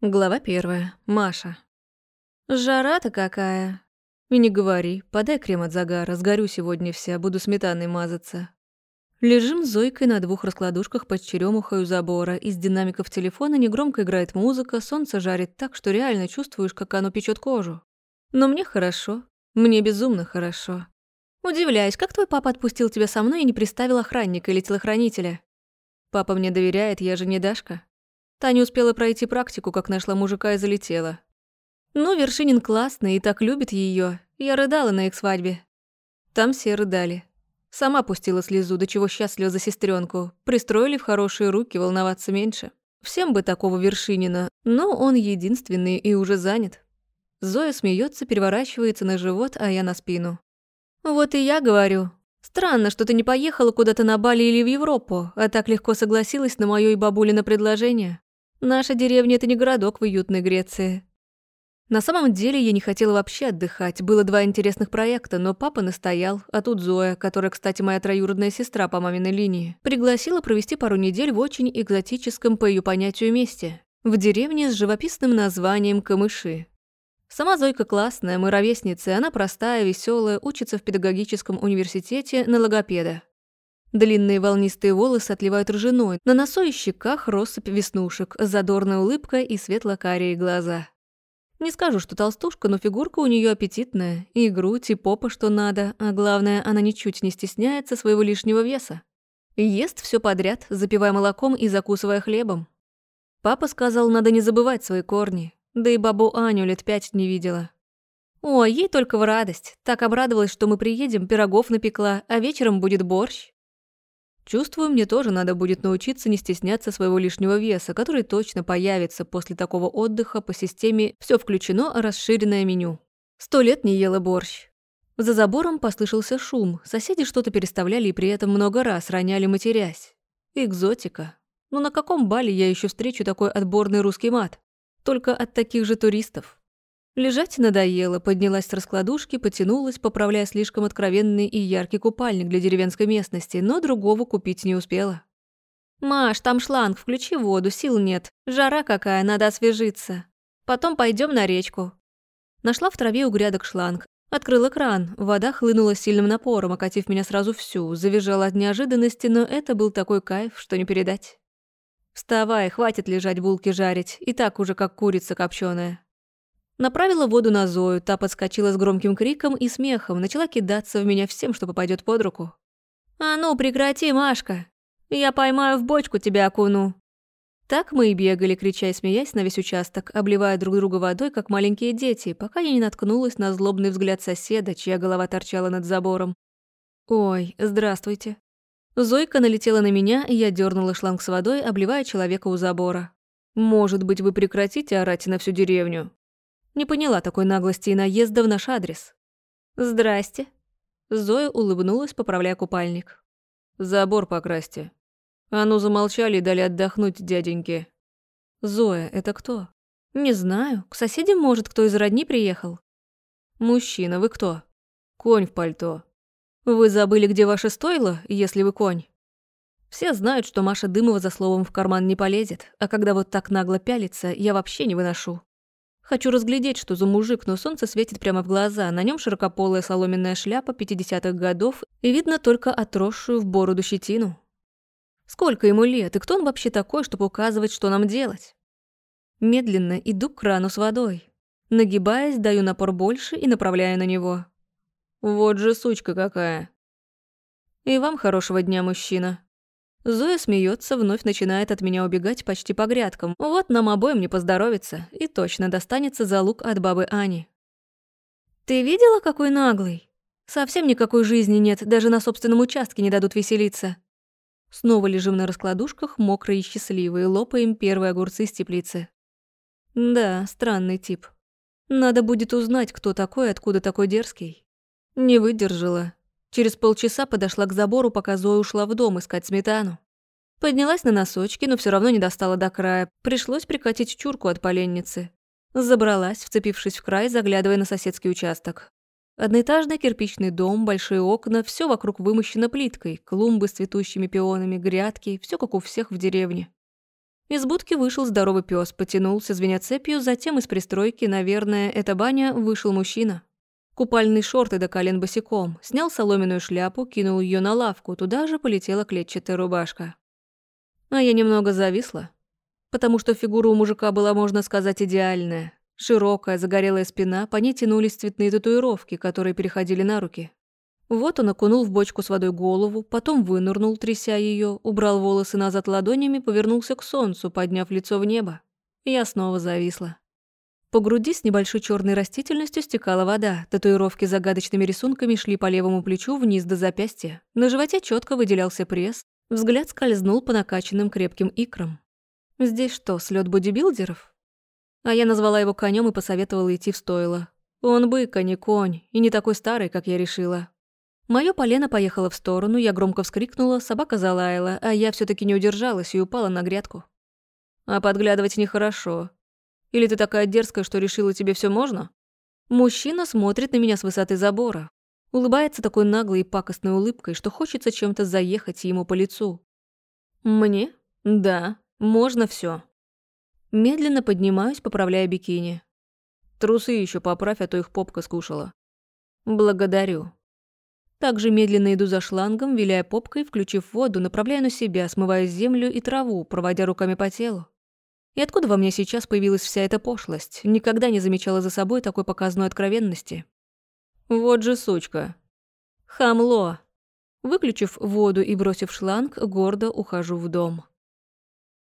Глава первая. Маша. Жара-то какая. И не говори, подай крем от загара, сгорю сегодня вся, буду сметаной мазаться. Лежим с Зойкой на двух раскладушках под черемухой у забора, из динамиков телефона негромко играет музыка, солнце жарит так, что реально чувствуешь, как оно печет кожу. Но мне хорошо, мне безумно хорошо. Удивляюсь, как твой папа отпустил тебя со мной и не приставил охранника или телохранителя? Папа мне доверяет, я же не Дашка. Таня успела пройти практику, как нашла мужика и залетела. Ну, Вершинин классный и так любит ее. Я рыдала на их свадьбе. Там все рыдали. Сама пустила слезу, до чего счастлива за сестренку. Пристроили в хорошие руки, волноваться меньше. Всем бы такого Вершинина, но он единственный и уже занят. Зоя смеется, переворачивается на живот, а я на спину. «Вот и я говорю. Странно, что ты не поехала куда-то на Бали или в Европу, а так легко согласилась на моё и бабулино предложение. Наша деревня – это не городок в уютной Греции. На самом деле я не хотела вообще отдыхать. Было два интересных проекта, но папа настоял, а тут Зоя, которая, кстати, моя троюродная сестра по маминой линии, пригласила провести пару недель в очень экзотическом по ее понятию месте. В деревне с живописным названием Камыши. Сама Зойка классная, мы ровесницы, она простая, веселая, учится в педагогическом университете на логопеда. Длинные волнистые волосы отливают ржаной, на носу и щеках россыпь веснушек, задорная улыбка и светло-карие глаза. Не скажу, что толстушка, но фигурка у нее аппетитная, и грудь, и попа, что надо, а главное, она ничуть не стесняется своего лишнего веса. Ест все подряд, запивая молоком и закусывая хлебом. Папа сказал, надо не забывать свои корни, да и бабу Аню лет пять не видела. Ой, ей только в радость. Так обрадовалась, что мы приедем, пирогов напекла, а вечером будет борщ. Чувствую, мне тоже надо будет научиться не стесняться своего лишнего веса, который точно появится после такого отдыха по системе «все включено, расширенное меню». Сто лет не ела борщ. За забором послышался шум, соседи что-то переставляли и при этом много раз роняли матерясь. Экзотика. Ну на каком бале я еще встречу такой отборный русский мат? Только от таких же туристов. Лежать надоело, поднялась с раскладушки, потянулась, поправляя слишком откровенный и яркий купальник для деревенской местности, но другого купить не успела. «Маш, там шланг, включи воду, сил нет. Жара какая, надо освежиться. Потом пойдем на речку». Нашла в траве у грядок шланг. Открыла кран, вода хлынула сильным напором, окатив меня сразу всю, завизжала от неожиданности, но это был такой кайф, что не передать. «Вставай, хватит лежать булки жарить, и так уже как курица копченая. Направила воду на Зою, та подскочила с громким криком и смехом, начала кидаться в меня всем, что попадет под руку. «А ну, прекрати, Машка! Я поймаю в бочку тебя окуну!» Так мы и бегали, крича и смеясь на весь участок, обливая друг друга водой, как маленькие дети, пока я не наткнулась на злобный взгляд соседа, чья голова торчала над забором. «Ой, здравствуйте». Зойка налетела на меня, и я дернула шланг с водой, обливая человека у забора. «Может быть, вы прекратите орать на всю деревню?» Не поняла такой наглости и наезда в наш адрес. «Здрасте». Зоя улыбнулась, поправляя купальник. «Забор покрасьте». А ну замолчали и дали отдохнуть дяденьке. «Зоя, это кто?» «Не знаю. К соседям, может, кто из родни приехал?» «Мужчина, вы кто?» «Конь в пальто». «Вы забыли, где ваше стойло, если вы конь?» Все знают, что Маша Дымова за словом в карман не полезет, а когда вот так нагло пялится, я вообще не выношу. Хочу разглядеть, что за мужик, но солнце светит прямо в глаза. На нем широкополая соломенная шляпа 50-х годов и видно только отросшую в бороду щетину. Сколько ему лет и кто он вообще такой, чтобы указывать, что нам делать? Медленно иду к крану с водой. Нагибаясь, даю напор больше и направляю на него. Вот же сучка какая. И вам хорошего дня, мужчина. Зоя смеется, вновь начинает от меня убегать почти по грядкам. Вот нам обоим не поздоровится, и точно достанется за лук от бабы Ани. «Ты видела, какой наглый? Совсем никакой жизни нет, даже на собственном участке не дадут веселиться». Снова лежим на раскладушках, мокрые и счастливые, лопаем первые огурцы из теплицы. Да, странный тип. Надо будет узнать, кто такой, откуда такой дерзкий. Не выдержала. Через полчаса подошла к забору, пока Зоя ушла в дом искать сметану. Поднялась на носочки, но все равно не достала до края. Пришлось прикатить чурку от поленницы. Забралась, вцепившись в край, заглядывая на соседский участок. Одноэтажный кирпичный дом, большие окна, все вокруг вымощено плиткой, клумбы с цветущими пионами, грядки, все как у всех в деревне. Из будки вышел здоровый пес, потянулся, звеня цепью, затем из пристройки, наверное, это баня, вышел мужчина. Купальные шорты до колен босиком, снял соломенную шляпу, кинул ее на лавку, туда же полетела клетчатая рубашка. А я немного зависла, потому что фигура у мужика была, можно сказать, идеальная. Широкая, загорелая спина, по ней тянулись цветные татуировки, которые переходили на руки. Вот он окунул в бочку с водой голову, потом вынырнул, тряся ее, убрал волосы назад ладонями, повернулся к солнцу, подняв лицо в небо. Я снова зависла. По груди с небольшой черной растительностью стекала вода, татуировки с загадочными рисунками шли по левому плечу вниз до запястья, на животе четко выделялся пресс, взгляд скользнул по накачанным крепким икрам. Здесь что, слет бодибилдеров? А я назвала его конем и посоветовала идти в стойло. Он бык, а не конь, и не такой старый, как я решила. Моё полено поехало в сторону, я громко вскрикнула, собака залаяла, а я все таки не удержалась и упала на грядку. А подглядывать нехорошо. Или ты такая дерзкая, что решила тебе все можно? Мужчина смотрит на меня с высоты забора. Улыбается такой наглой и пакостной улыбкой, что хочется чем-то заехать ему по лицу. Мне? Да, можно все. Медленно поднимаюсь, поправляя бикини. Трусы еще поправь, а то их попка скушала. Благодарю. Также медленно иду за шлангом, виляя попкой, включив воду, направляя на себя, смывая землю и траву, проводя руками по телу. И откуда во мне сейчас появилась вся эта пошлость? Никогда не замечала за собой такой показной откровенности. Вот же сучка. Хамло. Выключив воду и бросив шланг, гордо ухожу в дом.